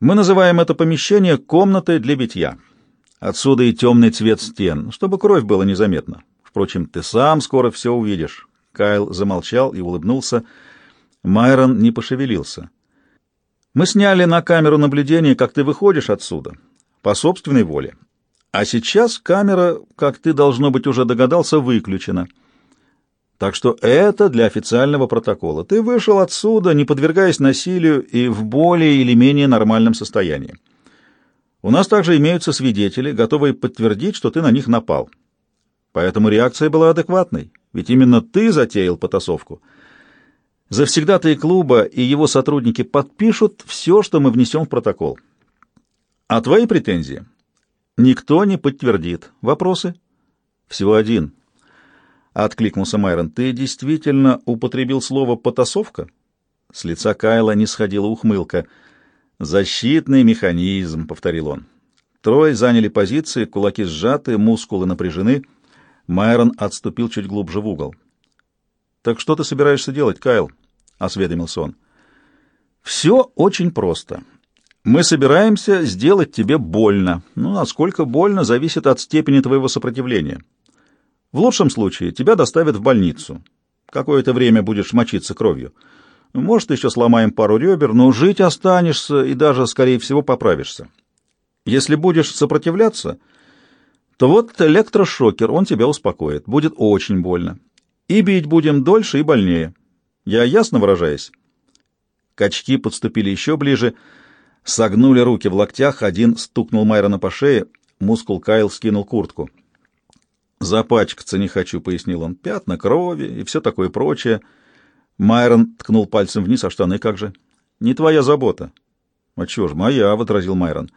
Мы называем это помещение комнатой для битья. Отсюда и темный цвет стен, чтобы кровь была незаметна. Впрочем, ты сам скоро все увидишь. Кайл замолчал и улыбнулся. Майрон не пошевелился. Мы сняли на камеру наблюдения, как ты выходишь отсюда, по собственной воле. А сейчас камера, как ты, должно быть, уже догадался, выключена. Так что это для официального протокола. Ты вышел отсюда, не подвергаясь насилию и в более или менее нормальном состоянии. У нас также имеются свидетели, готовые подтвердить, что ты на них напал. Поэтому реакция была адекватной, ведь именно ты затеял потасовку. Завсегдатые клуба и его сотрудники подпишут все, что мы внесем в протокол. А твои претензии никто не подтвердит. Вопросы? Всего один. Откликнулся Майрон. Ты действительно употребил слово «потасовка»? С лица Кайла не сходила ухмылка. «Защитный механизм», — повторил он. Трое заняли позиции, кулаки сжаты, мускулы напряжены — Майрон отступил чуть глубже в угол. «Так что ты собираешься делать, Кайл?» — осведомился он. «Все очень просто. Мы собираемся сделать тебе больно. Ну, насколько больно, зависит от степени твоего сопротивления. В лучшем случае тебя доставят в больницу. Какое-то время будешь мочиться кровью. Может, еще сломаем пару ребер, но жить останешься и даже, скорее всего, поправишься. Если будешь сопротивляться, то вот электрошокер, он тебя успокоит. Будет очень больно. И бить будем дольше и больнее. Я ясно выражаюсь?» Качки подступили еще ближе, согнули руки в локтях, один стукнул Майрона по шее, мускул Кайл скинул куртку. «Запачкаться не хочу», — пояснил он. «Пятна крови и все такое прочее». Майрон ткнул пальцем вниз, а штаны как же? «Не твоя забота». «А чё ж, моя», — возразил Майрон.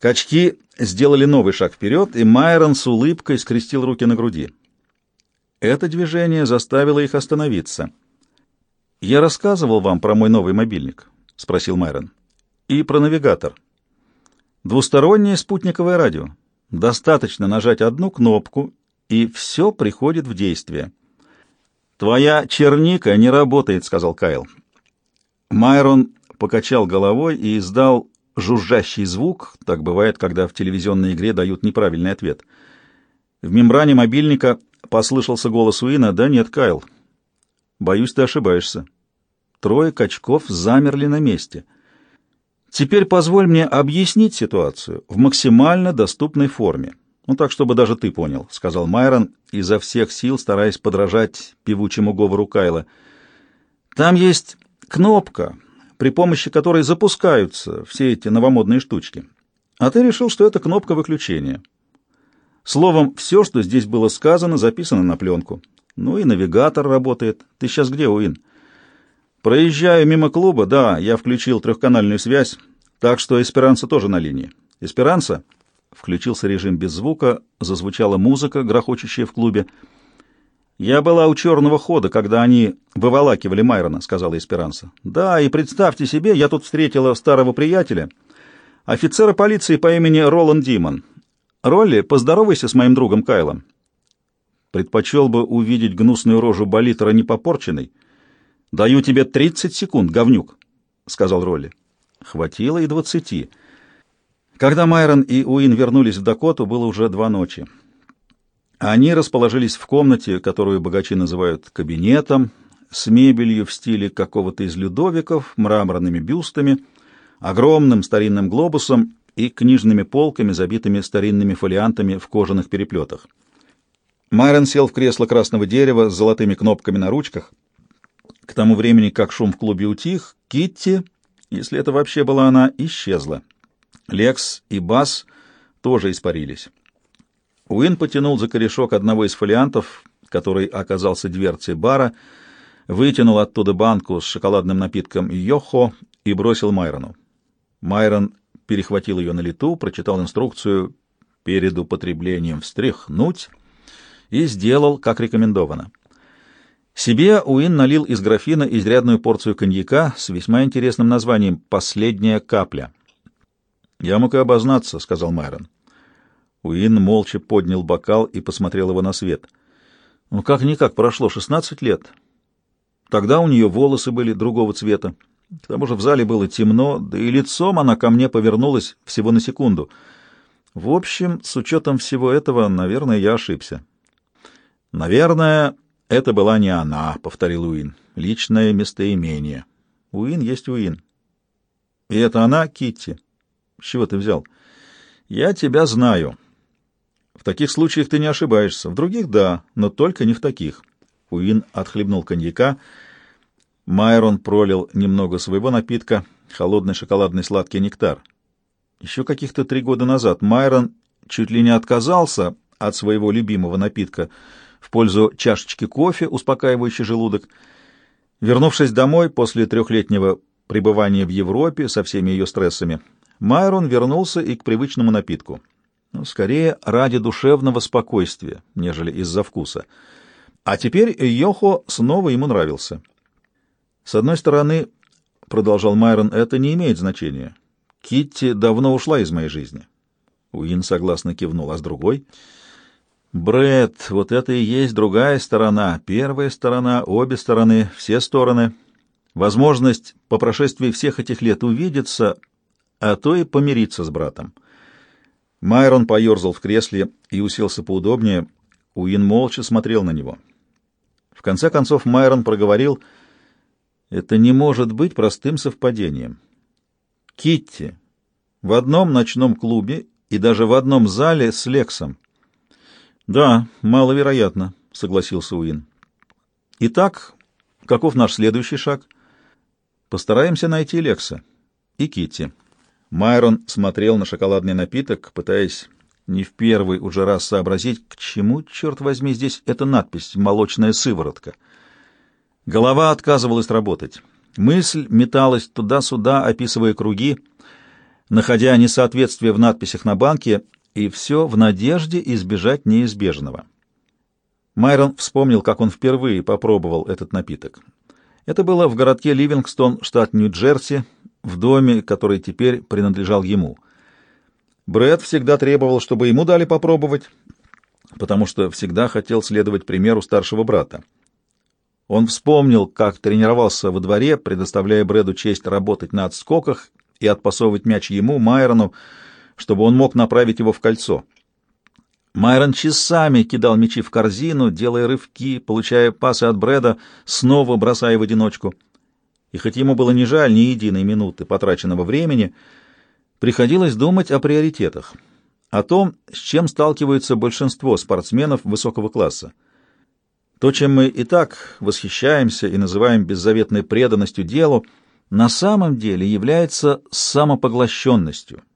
Качки сделали новый шаг вперед, и Майрон с улыбкой скрестил руки на груди. Это движение заставило их остановиться. «Я рассказывал вам про мой новый мобильник?» — спросил Майрон. «И про навигатор. Двустороннее спутниковое радио. Достаточно нажать одну кнопку, и все приходит в действие». «Твоя черника не работает», — сказал Кайл. Майрон покачал головой и издал жужжащий звук, так бывает, когда в телевизионной игре дают неправильный ответ. В мембране мобильника послышался голос Уина «Да нет, Кайл, боюсь, ты ошибаешься». Трое качков замерли на месте. «Теперь позволь мне объяснить ситуацию в максимально доступной форме. Ну так, чтобы даже ты понял», — сказал Майрон, изо всех сил стараясь подражать певучему говору Кайла. «Там есть кнопка, при помощи которой запускаются все эти новомодные штучки. А ты решил, что это кнопка выключения. Словом, все, что здесь было сказано, записано на пленку. Ну и навигатор работает. Ты сейчас где, Уин? Проезжаю мимо клуба, да, я включил трехканальную связь, так что Эсперанца тоже на линии. Эсперанца? Включился режим без звука, зазвучала музыка, грохочущая в клубе. «Я была у черного хода, когда они выволакивали Майрона», — сказала Эсперанса. «Да, и представьте себе, я тут встретила старого приятеля, офицера полиции по имени Роланд Димон. Ролли, поздоровайся с моим другом Кайлом». «Предпочел бы увидеть гнусную рожу болитера непопорченной. Даю тебе тридцать секунд, говнюк», — сказал Ролли. Хватило и двадцати. Когда Майрон и Уин вернулись в Дакоту, было уже два ночи. Они расположились в комнате, которую богачи называют кабинетом, с мебелью в стиле какого-то из Людовиков, мраморными бюстами, огромным старинным глобусом и книжными полками, забитыми старинными фолиантами в кожаных переплетах. Майрон сел в кресло красного дерева с золотыми кнопками на ручках. К тому времени, как шум в клубе утих, Китти, если это вообще была она, исчезла. Лекс и Бас тоже испарились. Уин потянул за корешок одного из фолиантов, который оказался дверцей бара, вытянул оттуда банку с шоколадным напитком «Йохо» и бросил Майрону. Майрон перехватил ее на лету, прочитал инструкцию перед употреблением «встряхнуть» и сделал, как рекомендовано. Себе Уин налил из графина изрядную порцию коньяка с весьма интересным названием «Последняя капля». «Я мог и обознаться», — сказал Майрон. Уин молча поднял бокал и посмотрел его на свет. Ну, как-никак, прошло шестнадцать лет. Тогда у нее волосы были другого цвета. К тому же в зале было темно, да и лицом она ко мне повернулась всего на секунду. В общем, с учетом всего этого, наверное, я ошибся. «Наверное, это была не она», — повторил Уин. «Личное местоимение. Уин есть Уин». «И это она, Китти?» «С чего ты взял?» «Я тебя знаю. В таких случаях ты не ошибаешься. В других — да, но только не в таких». Уин отхлебнул коньяка. Майрон пролил немного своего напитка, холодный шоколадный сладкий нектар. Еще каких-то три года назад Майрон чуть ли не отказался от своего любимого напитка в пользу чашечки кофе, успокаивающей желудок. Вернувшись домой после трехлетнего пребывания в Европе со всеми ее стрессами, Майрон вернулся и к привычному напитку. Ну, скорее ради душевного спокойствия, нежели из-за вкуса. А теперь Йохо снова ему нравился. С одной стороны, продолжал Майрон, это не имеет значения. Китти давно ушла из моей жизни. Уин согласно кивнул, а с другой... Бред, вот это и есть другая сторона, первая сторона, обе стороны, все стороны. Возможность по прошествии всех этих лет увидеться, а то и помириться с братом. Майрон поерзал в кресле и уселся поудобнее. Уин молча смотрел на него. В конце концов Майрон проговорил, «Это не может быть простым совпадением. Китти в одном ночном клубе и даже в одном зале с Лексом. Да, маловероятно, согласился Уин. Итак, каков наш следующий шаг? Постараемся найти Лекса и Китти. Майрон смотрел на шоколадный напиток, пытаясь не в первый уже раз сообразить, к чему, черт возьми, здесь эта надпись «молочная сыворотка». Голова отказывалась работать. Мысль металась туда-сюда, описывая круги, находя несоответствие в надписях на банке, и все в надежде избежать неизбежного. Майрон вспомнил, как он впервые попробовал этот напиток. Это было в городке Ливингстон, штат Нью-Джерси, в доме, который теперь принадлежал ему. Брэд всегда требовал, чтобы ему дали попробовать, потому что всегда хотел следовать примеру старшего брата. Он вспомнил, как тренировался во дворе, предоставляя Брэду честь работать на отскоках и отпасовывать мяч ему, Майрону, чтобы он мог направить его в кольцо. Майрон часами кидал мячи в корзину, делая рывки, получая пасы от Брэда, снова бросая в одиночку. И хоть ему было не жаль ни единой минуты потраченного времени, приходилось думать о приоритетах, о том, с чем сталкиваются большинство спортсменов высокого класса. То, чем мы и так восхищаемся и называем беззаветной преданностью делу, на самом деле является самопоглощенностью —